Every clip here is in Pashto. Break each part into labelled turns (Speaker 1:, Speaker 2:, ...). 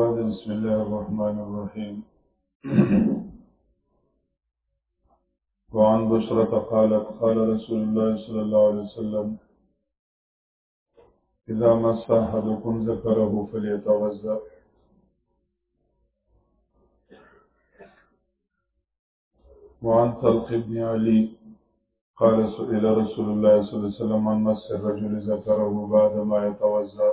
Speaker 1: بعد بسم الله الرحمن الرحيم وعن بشرة قالت قال رسول الله صلى الله عليه وسلم إذا مس أحدكم ذكره فليتوزع وعن طلق بن علي قال سئل رسول الله صلى الله عليه وسلم عن مس الرجل ذكره بعد ما يتوزأ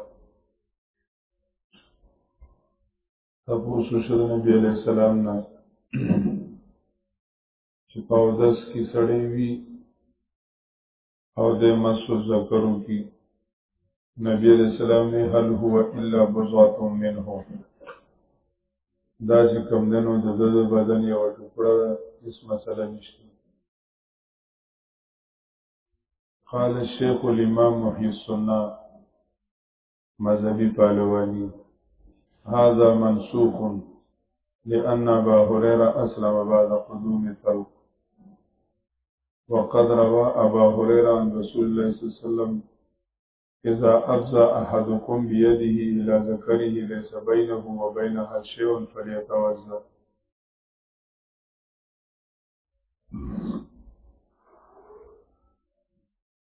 Speaker 1: تپوسو شد نبی علیہ السلام نه چې پاودس کې سړی وي او د مسو ذکرو کی نبی علیہ السلام نے هل هو الا بضعه منه دا چې کم دنو د د بدن یو ټوکړه ده هیڅ مسله نشته قال الشيخ الامام محي السنه مذهبي پهلوانی هذا منسوخ لأن أبا هريرة أسلم بعد قدوم التوق وقد روى أبا هريرة عن رسول الله صلى الله عليه وسلم إذا أبزى أحدكم بيده إلى ذكره ليس بينه وبينها شيء فليتوزى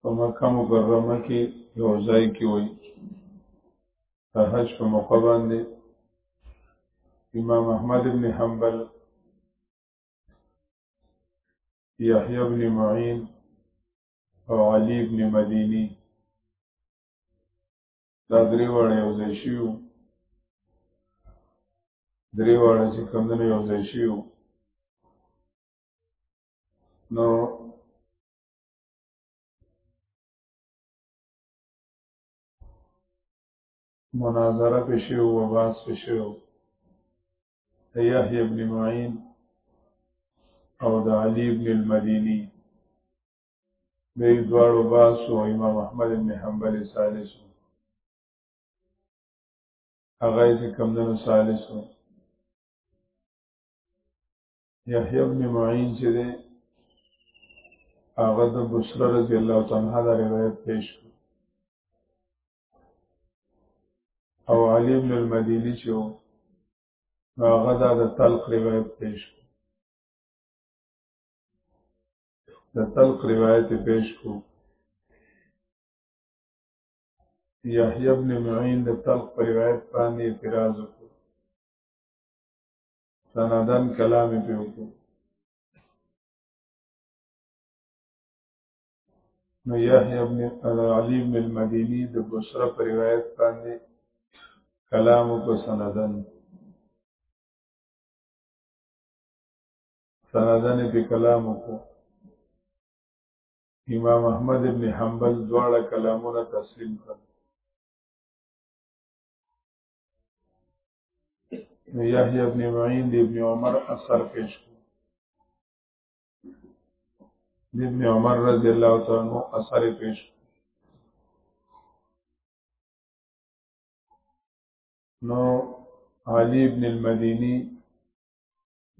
Speaker 1: په مکه مکرمه کې یو ځای کې وای د حج په موقع باندې امام احمد ابن حنبل یحیی ابن معین او علی ابن مدینی دا درې وړه یو ځای شیو درې وړه چې کمونه یو ځای شیو نو مناظره پشو و باس پشو یحیی ابن معین او د علی ابن المدینی به دوارو باس او امام احمد ابن حنبل ثالث هغه چې کمدنو ثالث یحیی ابن معین چې ده هغه د بشرا رضی الله تعالی عنہ دا روایت پیش کړ او علی ابن المدینی چې هغه دا د تلق روایت پیش کړ د تلق روایت پیش کو یحیی ابن معین د تلق پر روایت باندې اعتراض وکړ سندن کلام په وکړو نو یحیی ابن علی بن المدینی د بصره پر روایت باندې کلام کو سندن سندن په کلام کو امام احمد ابن حنبل دواړه کلامونه تسلیم کړ د یحیی ابن معین د ابن عمر اثر پیش کړ د ابن عمر رضی الله تعالی عنہ اثر پیش کړ نو علی ابن المدینی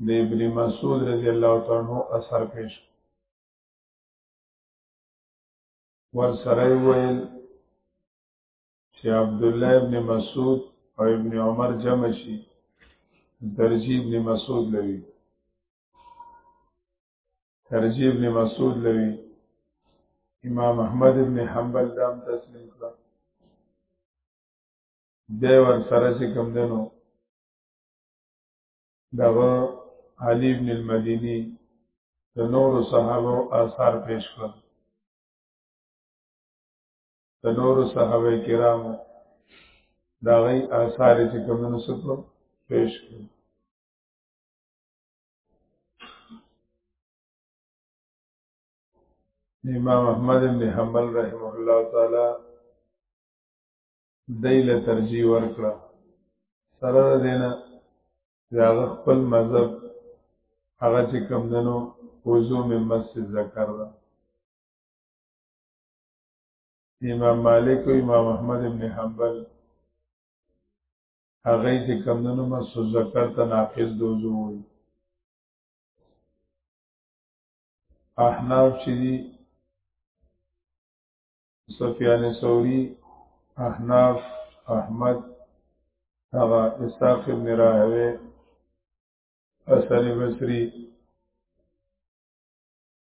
Speaker 1: د ابن مسعود رضی الله تعالی عنہ اثر پیش کړ ور سره ویل چې عبد الله ابن مسعود او ابن عمر جمع شي ترجیح ابن مسعود لوي ترجیح ابن مسعود لوي امام احمد ابن حنبل دام تسلیم کړ د ور سره چې کم دنو دغه علی ابن المدینی د نور صحابه آثار پیش کړ د نور صحابه کرامو دا غي آثار چې کومونو سره پیش کړو امام احمد بن حنبل رحمه الله تعالی دایله ترجیح ورکړه سره دینه دا خپل مذهب هغه چې کم دنو وضو مې مسجد ذکر ده امام مالک او امام احمد ابن حنبل هغه چې کمندونو مس زکات ته ناقض دوزو وي احناف چې دي سفیان ثوری احناف احمد هغه اسحاق ابن راهوی حسن بصری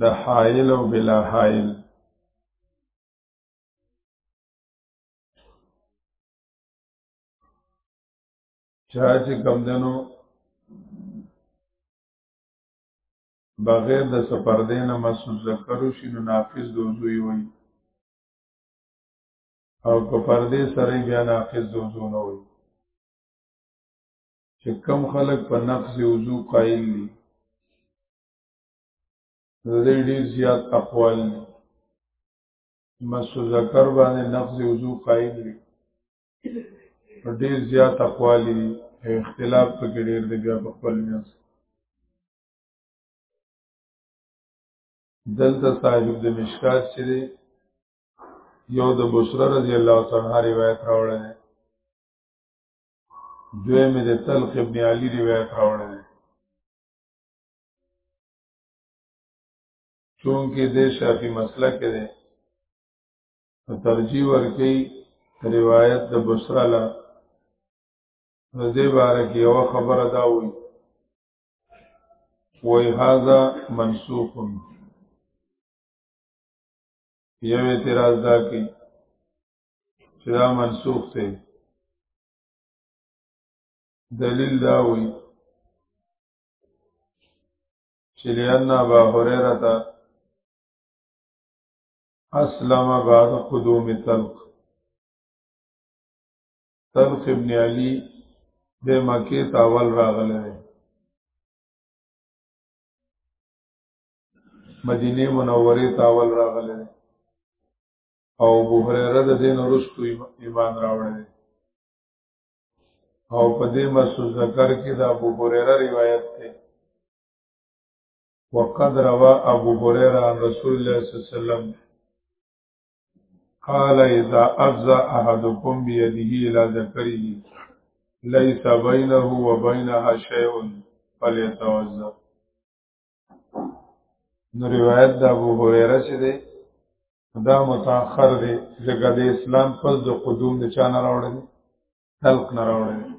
Speaker 1: د حائل او بلا حائل چا چې کم دنو بغیر د سپردې نه مسعود ذکرو شي نو نافذ د وضو وي او که پردې سره بیا نافذ د وضو نه وي چې کم خلک په نقض وضو قائل دي نو دې ډېر زیات اقوال دي مسو ذکر باندې نفس وضو قائم دي ډېر زیات اقوال دي اختلاف پکې ډېر دی بیا په خپل میاس دلته صاحب د مشکات چې دی یو د بصره رضی الله تعالی عنہ روایت راوړی دی دوی مې د تلخ ابن علی روایت راوړی دی چونکه د شافعي مسلک کې ده ترجیح ورکي روایت د بصره لا نو دې باره کې یو خبره دا وایي وای هاذا منسوخ یو اعتراض دا کوي چې دا منسوخ دی دلیل دا وایي چې لأن أبا هريرة أسلم بعد قدوم تلق تلق ابن علي د مکې ته اول راغلی دی مدینه منورې ته اول راغلی دی او ابو هريره د دین وروسته ایمان راوړی دی او په دې مسو ذکر کې د ابو هريره روایت ده وقد روى ابو هريره عن رسول الله صلى الله عليه وسلم قال اذا افزع احدكم بيده الى ذكره ليس بينه وبينها شيء فليتوضا نو روایت د ابو هريره چې دی دا متأخر دی ځکه د اسلام پس د قدوم د چا نه راوړی دی خلق نه راوړی دی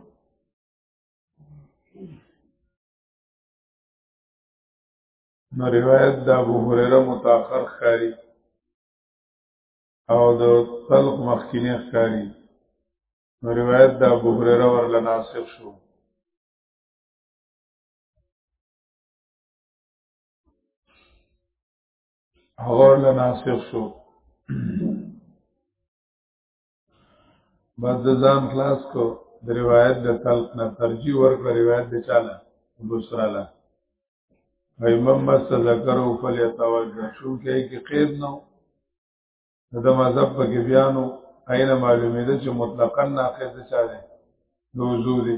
Speaker 1: نو روایت د ابو هريره متأخر ښکاری او د خلق مخکینه ښکاری نو روایت د ابو هريره ورله ناسخ شو هغه له ناسخ شو بعد ځان خلاص کو د روایت د تلق نه ترجیح ورکړه روایت د چاله بصرا له ایمم مس ذکرو فلیتوجه شو کې کې قید نو د مذهب په کې بیانو عین معلومه ده چې مطلقاً ناقض چا ده نوزو دي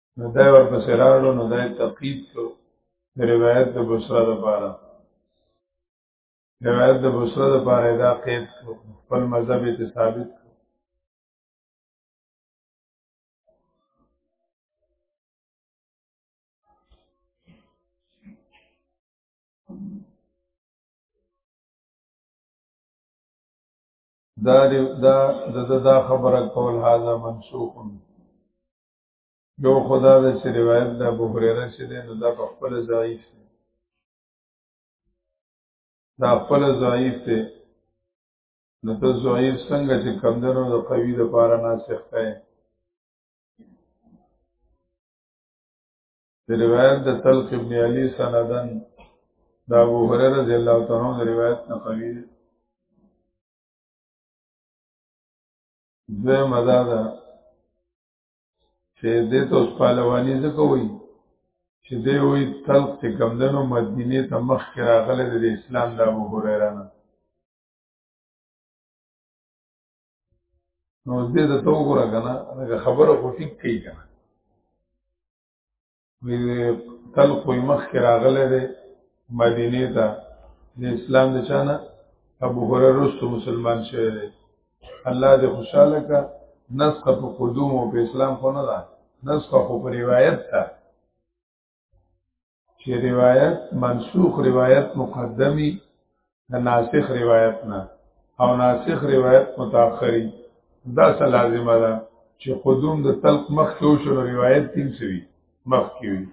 Speaker 1: نو دا ورپسې راړو نو دا تقید کړو د روایت د بصره لپاره روایت د بصره لپاره دا قید کړو خپل مذهب ته ثابت کړو دا دا دا خبره کول هاذا منسوخ یو خدا د چې روایت د ابو هريره چې ده نو دا په خپل ضعیف دی دا خپل ضعیف دی نو ته ضعیف څنګه چې کمدنو د قوی د پاره ناسخ دی د روایت د تلق ابن علی سندن دا ابو هريره رضی الله تعالی عنہ روایت نه قوی دی دوی مدادا چې دې ته اوس پهلواني ځکه وایي چې دی وایي تلق چې کمدنو مدینې ته مخکې راغلی د اسلام د ابو هریره نه نو دې ته ته وګوره که نه لکه خبره خو ټیک کوي که نه وی تل کوئی مخ کې راغله ده مدینه ته د اسلام د چانه ابو هرره رسو مسلمان شوی دی الله دې خوشاله کا نسخه په قدوم او په اسلام خو نه ده نسخه خو په روایت ده چې روایت منسوخ روایت مقدمي د ناسخ روایت نه او ناسخ روایت متأخری دا څه لازمه ده چې قدوم د تلق مخ کې وشو نو روایت تیم سوي مخ کې وي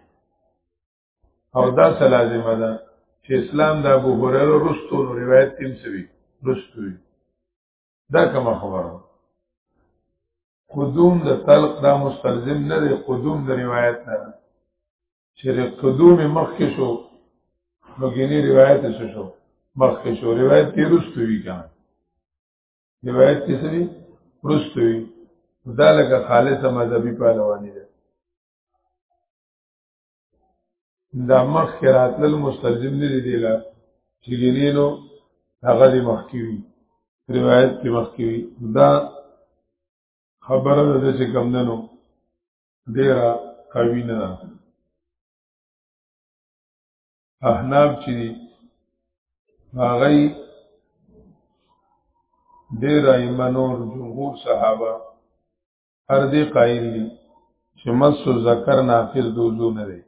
Speaker 1: او دا څه لازمه ده چې اسلام د ابو هريره رستو نو روایت تیم سوي رستو وي دا کومه خبره قدوم د تلق دا مستلزم نه دی قدوم د روایت نه ده چې د قدوم مخکې شو نو ګینه روایت څه شو مخکې شو روایت کې رستو وی کنه روایت کې څه دی رستو وی دا لکه خالصه مذهبي پهلوانی ده دا مخ کرات لل مستلزم نه دی لا چې ګینینو هغه دی مخکې وی روایت کې مخکې وی دا خبره ده چې کم نه نو ډیره قوی نه ده احناب چې هغه ډیر ایمنور جمهور صحابه هر دې قائل دي چې مس ذکر ناقض دوزو نه دی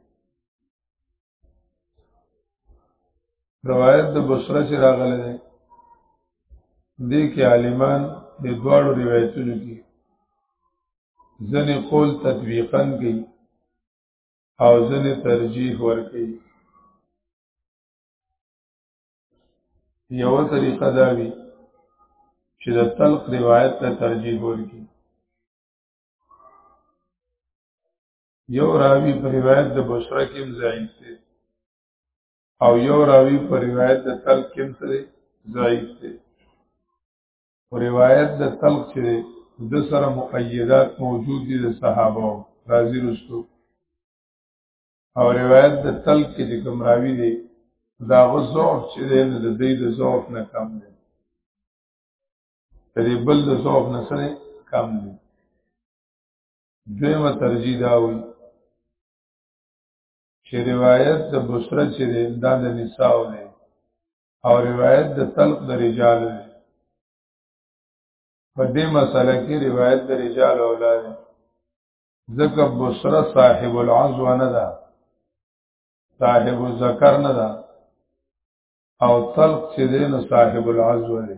Speaker 1: روایت د بصره چې راغلی دی دې کې عالمان د دواړو روایتونو کې ځنې قول تطبیقا کوي او ځنې ترجیح ورکوي یو طریقه دا وی چې د تلق روایت ته ترجیح ورکړي یو راوی په روایت د بصره کې ضعیف دی او یو راوی په روایت د تلق کې سره ضعیف دی او روایت د تلق چې د سره مقیدات موجود دي د صحابه راضی رسو او روایت د تلق کې کوم راوی دی دا غزور چې دی نه د دې د زوف نه کم دی د بل د زوف نه سره کم دی دویمه ترجیح دا وي چې روایت د بصره چې دی دا د نساء دی او روایت د طلق د رجال دی په دې مسله کې روایت د رجال اولا دی ځکه بصره صاحب العزو نه ده صاحب الذکر نه ده او طلق چې دی نو صاحب العزو دی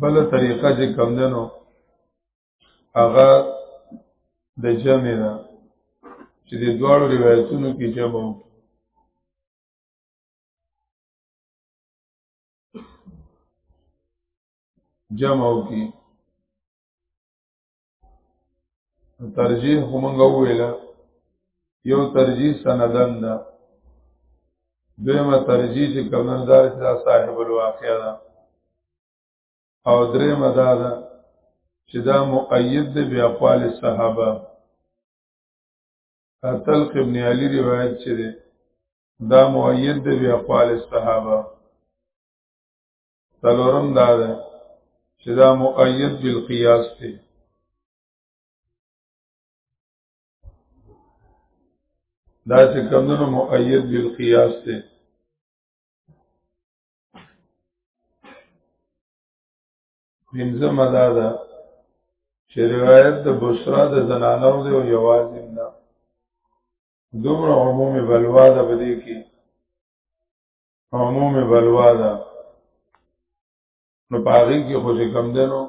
Speaker 1: بل طریقه چې کم دنو هغه د جمع ده چې د دواړو روایتونو کې جمع وو جمع وکړي ترجیح خو مونږ وویله یو ترجیح سندن ده دویمه ترجیح چې کمن دار چې دا صاحب الواقع ده او دریمه دا ده چې دا مؤید دی بیا اقوال صحابه تلق ابن علی روایت چې ده دا مؤید دی بیا اقوال صحابه څلورم دا ده چې دا مؤید بالقیاس دی دا چې کمونو مؤید بالقیاس دی پنځمه دا ده چې روایت د بشرا د زنانو دی او یوازې نه دومره عمومي بلوا ده بده کې عموم بلوا ده نو پاغي کې خو کم دنو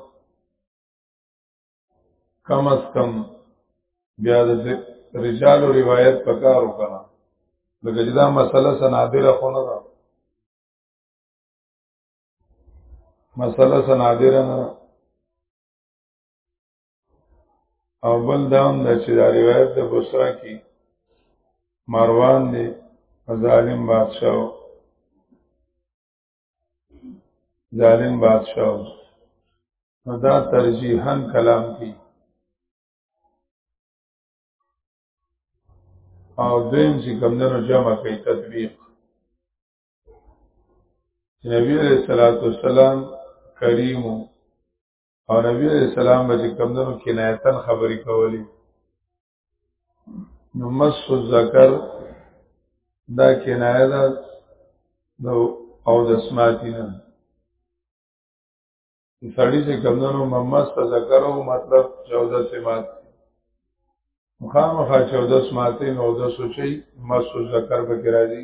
Speaker 1: کم از کم بیا د رجال و روایت پکار وکړه لکه چې دا مسله سنادره خو نه ده مسله سنادره نه ده او بل دام د چې دا روایت د بصرا کې مروان دی ظالم بادشاہ ظالم بادشاہ نو دا ترجیحاً کلام کی او دویم چې کمدنو جمع کوي تطبیق نبی علیہ الصلوۃ والسلام کریمو او نبی علیہ السلام به کمدنو کنایتن خبرې کولی نو مس الذکر دا کنایه ده د او د سماعتی نه سړی چې کمدنو ممس ذکر او مطلب 14 سماعت مخامخا 14 سماعتین او د سوچي مس الذکر به کې راځي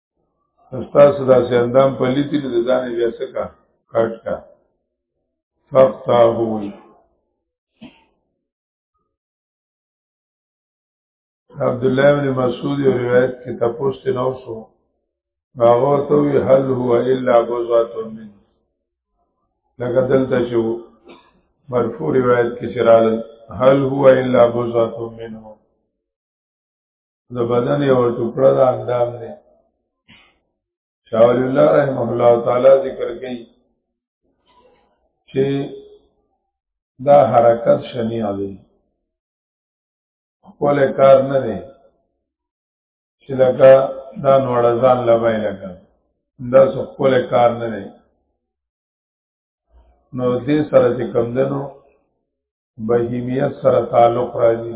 Speaker 1: استاسو داسې اندام پلیتی نو د ځانې بیا څه کا کټ کا فقطعه عبد الله بن مسعود یو روایت کې تاسو ته نو شو هغه ته وی هل هو الا بوزات من لکه دلته چې مرفوع روایت کې چرال هل هو الا بوزات منه د بدن یو ټوکړه د اندام دی شاول الله رحمه الله تعالی ذکر کوي چې دا حرکت شنیع دی خپل کار نه دی چې لکه دا نوړه ځان لوي لکه دا خپل کار نه دی نو دې سره چې کم دنو بهیمیت سره تعلق راځي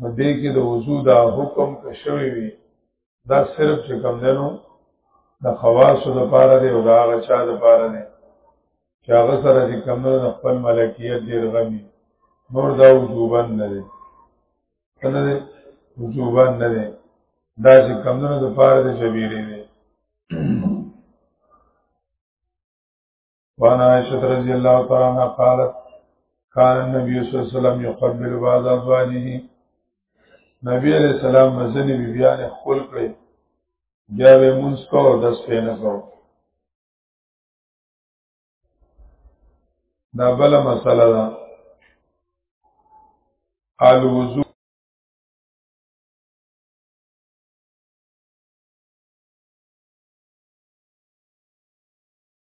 Speaker 1: په دې کې د وضو دا حکم کښوي وي دا صرف چې کم دنو د خواصو د پاره دی او دا هغه چا د پاره نه چې هغه سره چې کم نه خپل ملکیت ډیر غمي نور دا وجوبن نه دی کنه دی وجوبن نه دی دا چې کم نه د پاره دی جبیری دی وعن عائشة رضي الله تعالى عنها قالت كان النبي صلى الله عليه وسلم يقبل بعض أزواجه نبی علیہ السلام مزنی بی بیان خپل کړی بیا به مونږ کو د سپې نه کو دا بل مسله ده الوضو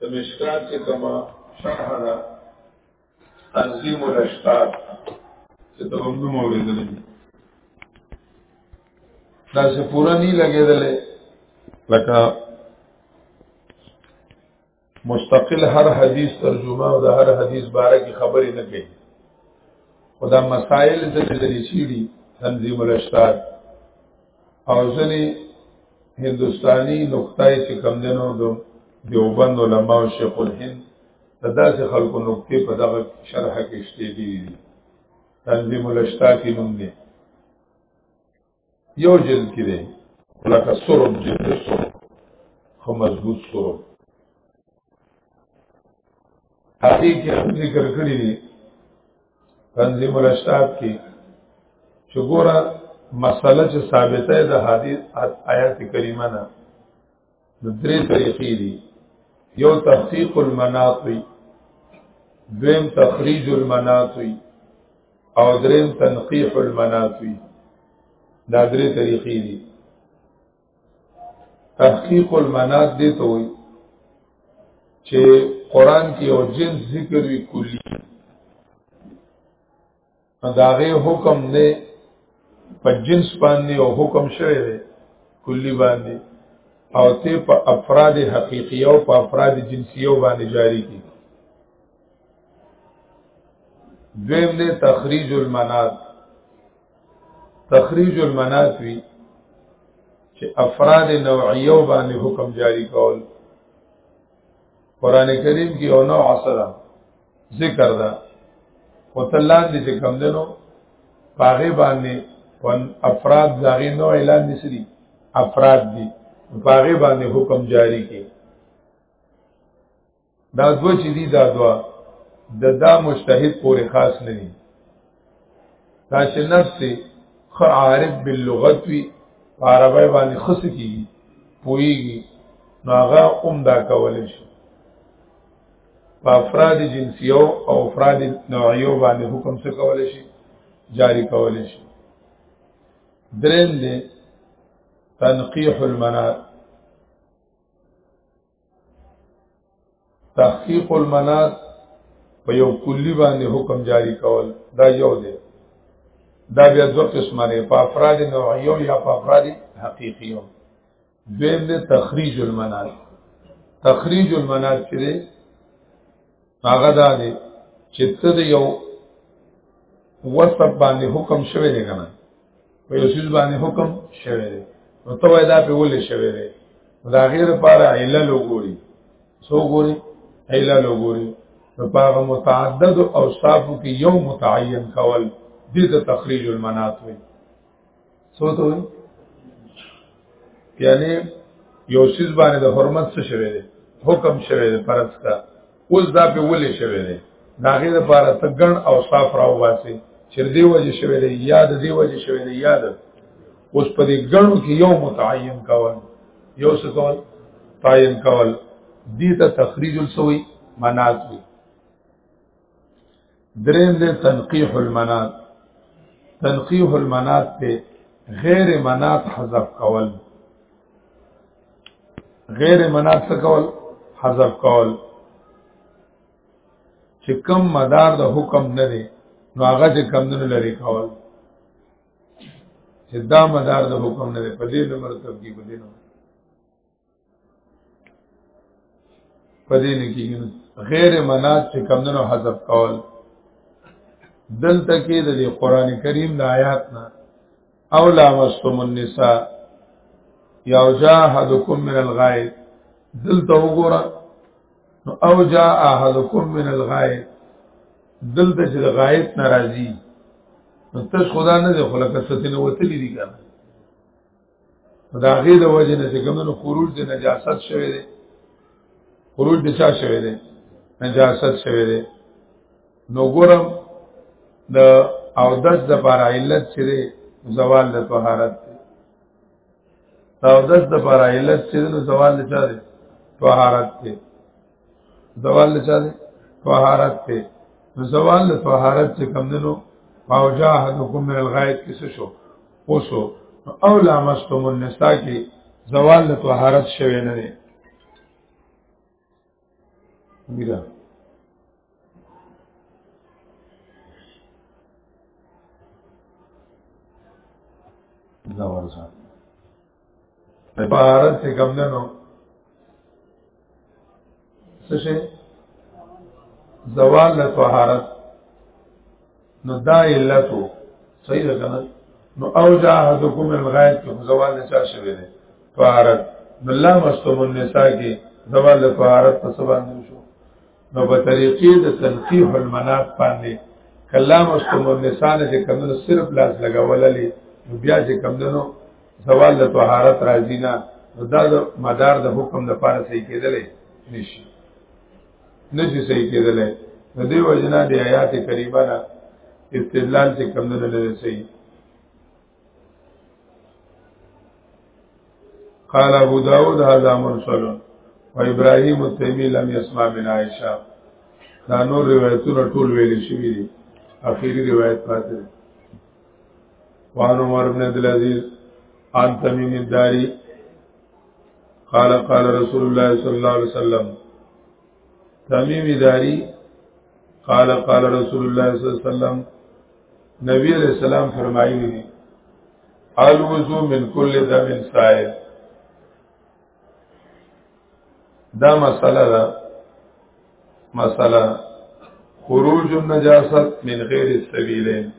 Speaker 1: د مشکات چې کما شرح ده عظیم الاشقاق چې ته هم نوم اورېدلې دا چې پورا نه لګېدلې لکه مستقل هر حدیث ترجمه او د هر حدیث باره کې خبرې نه کوي خدا مسائل ته لري چیړي تنظیم الاشتاد او ځنی هندستانی نقطه چې کم دینو دو دیوبند علماء او شیخ الهند د داسې خلکو نقطې په دغه شرح کې شته دي تنظیم الاشتاقی نوم دی یو جلد کې دی لکه سرب جلد سرب خو مضبوط سرب هغه کې ذکر کړی دی تنظیم الاشتاب کې چې ګوره مسله چې ثابته ده حدیث آیات کریمه نه د درې طریقې دي یو تحقیق المناط وي دویم تخریج المناط وي او دریم تنقیح المناط وي دا درې طریقې دي تحقیق المنات دی ته وایي چې قران کې یو جنس ذکر وی کلی داغه حکم نه په جنس باندې او حکم شوی دی کلی باندې او ته په افراد حقيقي او په افراد جنسيو باندې جاری کی دویم دې تخریج المنات تخریج المناسوی چې افراد نوعیو باندې حکم جاری کول قران کریم کې او نو عصر ذکر ده او تلان دي چې کم دنو پاغه باندې ون افراد داغه نو اعلان دي سری افراد دي پاغه باندې حکم جاری کې دا دو چې دي دا دوا د دا مجتهد پورې خاص نه دي دا چې نفس خ عارف باللغت وی عربی باندې خص کی پویږي نو هغه اوم دا کول شي په افراد جنسیو او افراد نوعیو باندې حکم څه کول شي جاری کول شي درېم دې تنقیح المنار تحقیق المنات په یو کلی باندې حکم جاری کول دا یو دی دا بیا دو قسمه نه په افراد نوعیو یا په افراد حقیقیو دویم دی تخریج المنات تخریج المنات چې هغه دا دی چې ته د یو وسب باندې حکم شوی دی کنه په یو سیز باندې حکم شوی دی نو ته وای دا په ولې شوی دی دا غیر لپاره علل وګوري سو ګوري علل وګوري نو په هغه متعدد اوصافو کې یو متعین کول دې ته تخریج المنات وي څه ته وایي یعنی یو سیز باندې د حرمت څه شوی دی حکم شوی دی پرڅ کا اوس دا په ولې شوی دی داغه لپاره ته ګڼ او صاف راو واسي چې دی وجه شوی دی یا د دی وجه شوی دی یا د اوس په دې ګڼو کې یو متعین کول یو څه کول تعین کول دې ته تخریج السوی منات وي دریم دې تنقیح المنات تنقیح المنات ته غیر منات حذف کول غیر منات څه کول حذف کول چې کم مدار د حکم نه دی نو هغه چې کم نه لري کول چې دا مدار د حکم نه دی په دې نمبر تبدیل په دې نمبر پدې نه کېږي غیر منات چې کمندونو حذف کول دلته کې د قرآن کریم د آیات نه او لا مستم النساء یا جاهدکم من الغائب دلته وګوره نو او جاء احدکم من الغائب دلته چې غائب ناراضي نو تاسو خدا نه دی خلک ستنه وتلی دي کنه دا غي د وجه نه چې کومو خروج د نجاست شوی دی خروج د چا شوی دی نجاست شوی دی نو ګورم د او دس د پر علت چې دی زوال د طهارت دی او دس د پر علت چې دی زوال د چا دی طهارت دی زوال چا دی طهارت ته نو زوال له طهارت څخه کم دنو او جاهدکم من الغایت کیسه شو اوسو او لامستم النساء کی زوال له طهارت شوی نه دی میرا زوال سره عبارت څه کوم نه نو څه شي زوال له طهارت نو دا علتو صحیح ده کنه نو او جا حدکم الغایت کوم زوال نه چا شوی دی طهارت نو الله مستم النساء کې زوال له طهارت په سبا نه شو نو په طریقې د تنقیح المنات باندې کلام استم النسان چې کمونو صرف لاس لګوللی نو بیا چې کمونو زوال د طهارت راځي نه نو دا د مدار د حکم د پاره صحیح کېدلې نشي نشي صحیح کېدلې نو دی وجنا د آیات کریمه استدلال چې کمونو لري صحیح قال ابو داود هذا مرسل و ابراهيم التيمي لم يسمع من عائشه دا نور روایتونه ټول ویل شوی دي اخیری روایت پاتې وان عمر بن عبد العزيز عن تميم الداري قال قال رسول الله صلى الله عليه وسلم تميم الداري قال قال رسول الله صلى الله عليه وسلم نبی علیہ السلام فرمایلی دی الوزو من کل دم سائل دا مسئله دا مسئله خروج النجاست من غیر السبیلین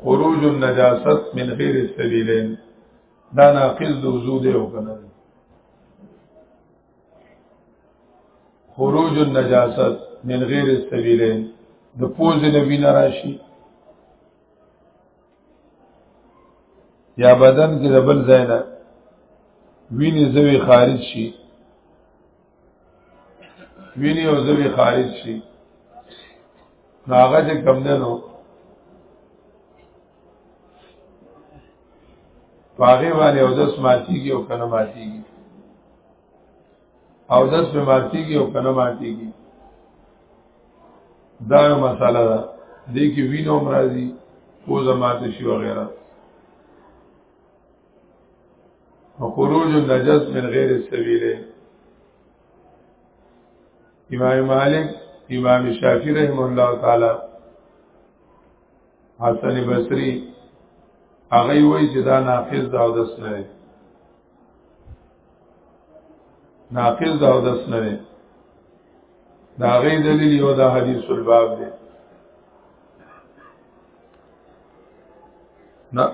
Speaker 1: خروج النجاست من غیر السبیلین دا ناقض د وضو دی او کنه خروج النجاست من غیر السبیلین د پوز نبی نراشی یا بدن کې د بل ځای نه ویني زوی خارج شي ویني او زوی خارج شي ناغه چې کم دنو پاغه باندې او داس ماتيږي او کنه ماتيږي او داس به ماتيږي او کنه ماتيږي دا یو مساله ده دې کې وینو مرضی کو زمات شي وغیرہ خروج النجس من غیر السبیلین امام مالک امام شافعی رحم الله تعالی حسن بصری هغه وایي چې دا ناقض دا اودس نه دی ناقض دا اودس نه دی دا غي دلیل یو دا حدیث الباب دی نه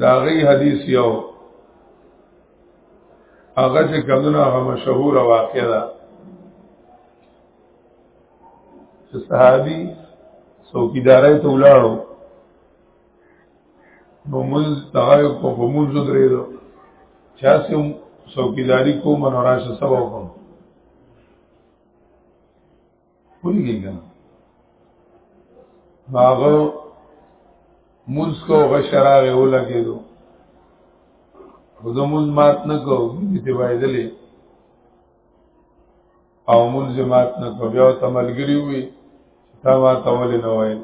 Speaker 1: دا غي حدیث یو هغه چې کمونه هغه مشهور واقع ده چې صحابي څوکیدارای ته ولاړو نو موږ تغایو کو په موږ درې دو چا سم څوکیداری کو منوراشه سبا کوم پوهیږي کنه هغه موږ کو غشراغه ولګېدو خو د موږ مات نه کو دې وایدلې او موږ مات نه کو بیا ته ملګری وي تا ما ته ولې نه وایي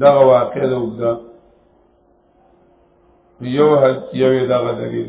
Speaker 1: دا واقع ده وګدا یو حد یو دغه دلیل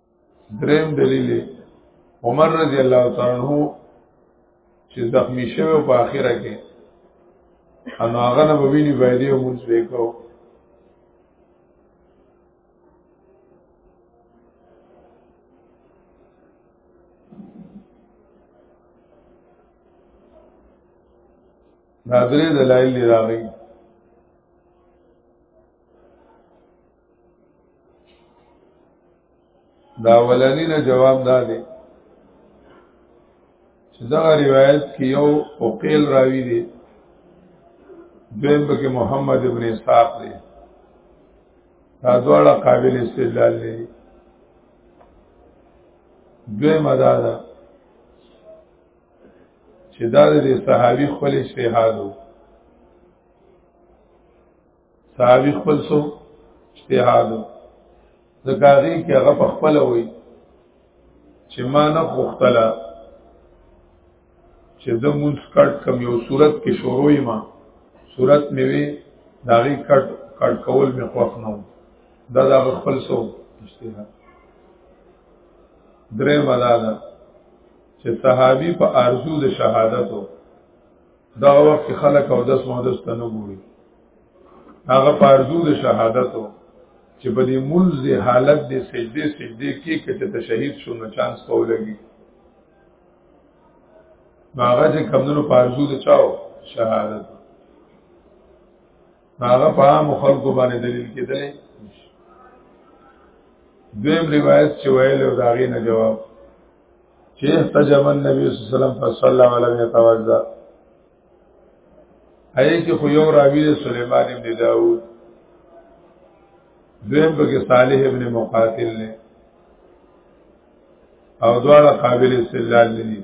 Speaker 1: دریم دلیل عمر رضی الله تعالی عنہ چې زخمی شوی په اخره کې انو هغه نه بویني فائدې او مونږ وکاو ناظرې دلایل دی راغی دا ولنی نه جواب دا دی چې دا روایت کې یو اوقیل راوی دی دویم پکې محمد ابن اسحاق دی دا دواړه قابل استدلال دی دویم ادا ده چې دا د صحابي خپل اجتهاد وو صحابي خپل سو اجتهاد زکاغي کې هغه په خپل وي چې ما نه خوختله چې د مونږ کټ کم یو صورت کې شروع ما صورت مې وي داغي کټ کټ کول مې خوښ نه دا دا خپل سو اجتهاد درې مداله چې صحابي په ارزو د شهادت وو دا وخت خلک او داس مو داس تنو ګوري هغه پارزو د شهادت چې په دې مونږ د حالت د سجده سجده کې کته تشهید شو نو چانس کو لګي هغه چې کمونو پارزو د چاو شهادت هغه په عام خلکو باندې دلیل کېدل دویم روایت چې ویل او داغې نه جواب چې استجاب النبي صلی الله علیه وسلم فصلى ولم يتوضا اې کې خو یو راوی دی سليمان ابن داوود دویم بګي صالح ابن مقاتل نه او دواړه قابل استدلال دي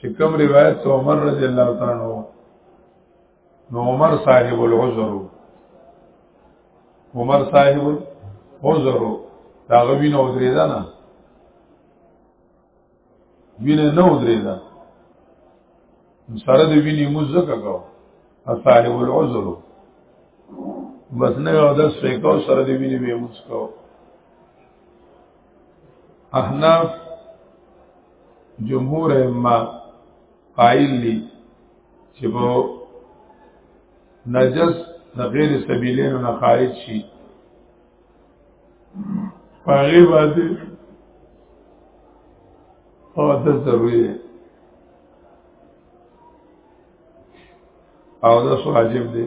Speaker 1: چې کوم روایت ته عمر رضی الله تعالی عنہ نو عمر صاحب العذر عمر صاحب العذر دا غوی نو درېدا نه وینه نو درېدا سره د ویني مزکه کو صاحب العذر بس نه او د سویکو سره د ویني به مسکو احناف جمهور ائمه قائل دي چې په نجس د غیر سبیلینو نه خارج شي پاغي باندې او د ضروري دی او د واجب دی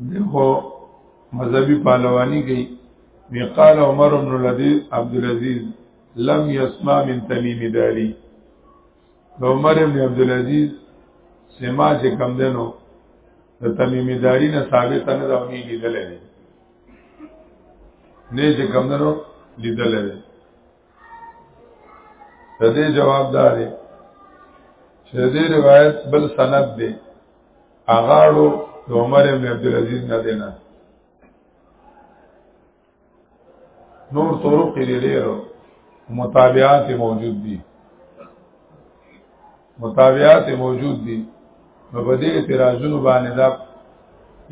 Speaker 1: دغه مذهبي پهلواني کوي وقال عمر بن العزيز عبد العزيز لم يسمع من تميم داري عمر بن عبد العزيز سما چې کم دنو د تميم داري نه ثابت نه دا ونی لیدل دي نه چې کم دنو لیدل دي د دې جواب دار چې دې روایت بل سند دی اغاړو د عمر ابن عبد العزيز نه دینا نور طرق لري ډیرو متابعات موجود دي متابعات موجود دي نو په دې اعتراضونو باندې دا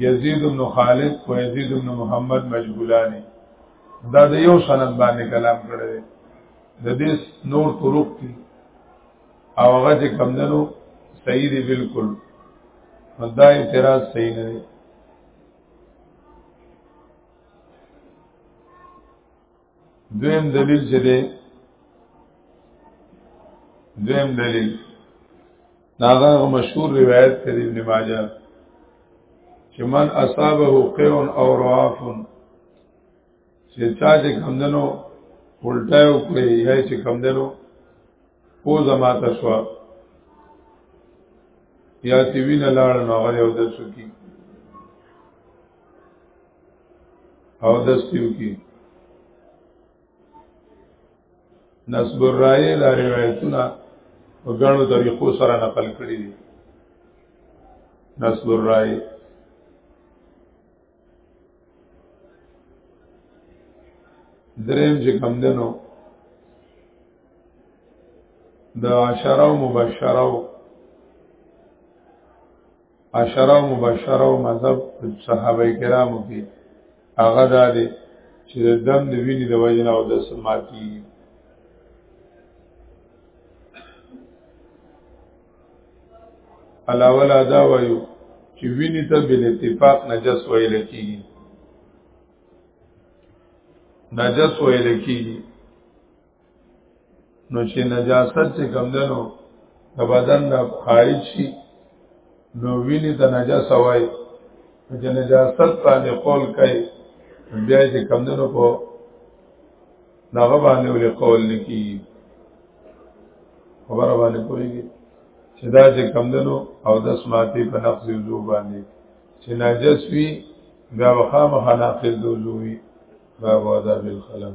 Speaker 1: یزید بن خالد او یزید بن محمد مجبولانی دا د یو سند باندې کلام کړی د دې نور طرق دي او هغه چې کم دنو صحیح دی بالکل دا اعتراض صحیح نه دی دویم دلیل چې دی دویم دلیل ناغه مشهور روایت ته ابن ماجه چې من اصابه قیون او رعافن چې چا چې کمدنو الټه وکړي یا چې کمدنو پو زماته شو یا چې وینه لاړ نو هغه یو د سکی او د سیو کی نسب الرای دا روایتونه په ګڼو طریقو سره نقل کړی دي نسب الرای دریم چې کم دنو د عشره او مبشره او عشره او مبشره او مذهب صحابه کرامو کې هغه دا دی چې د دم د وینې د وجنه او د سماتی علاوه لا دا وایو چې ویني ته بل اتفاق نجس ویل کیږي نجس ویل کیږي نو چې نجاست چې کم دنو د بدن نه خارج شي نو ویني ته نجس وای چې نجاست باندې قول کوي بیا چې کم دنو په داغه باندې ولې قول نکی خبره باندې پوریږي چې دا چې کم دنو او د سماعتي په نقص وضو باندې چې ناجس وي بیا وخا مخا ناقض د وضو وي باب آداب الخلم